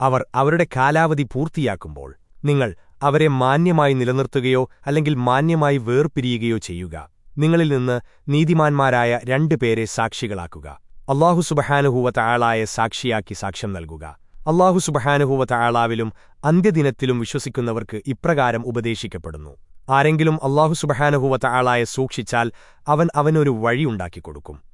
അവർ അവരുടെ കാലാവധി പൂർത്തിയാക്കുമ്പോൾ നിങ്ങൾ അവരെ മാന്യമായി നിലനിർത്തുകയോ അല്ലെങ്കിൽ മാന്യമായി വേർപിരിയുകയോ ചെയ്യുക. നിങ്ങളിൽ നിന്ന് നീതിമാന്മാരായ രണ്ടു പേരെ സാക്ഷികളാക്കുക. അള്ളാഹു സുബഹാനുഹൂവത്ത ആളായ സാക്ഷിയാക്കി സാക്ഷ്യം നൽകുക. അള്ളാഹു സുബഹാനുഹൂവത്ത ആളാവിലും അന്ത്യദിനത്തിലും വിശ്വസിക്കുന്നവർക്ക് ഇപ്രകാരം ഉപദേശിക്കപ്പെടുന്നു. ആരെങ്കിലും അള്ളാഹു സുബഹാനുഹൂവത്ത ആളായ സൂക്ഷിച്ചാൽ അവൻ അവനൊരു വഴിയുണ്ടാക്കിക്കൊടുക്കും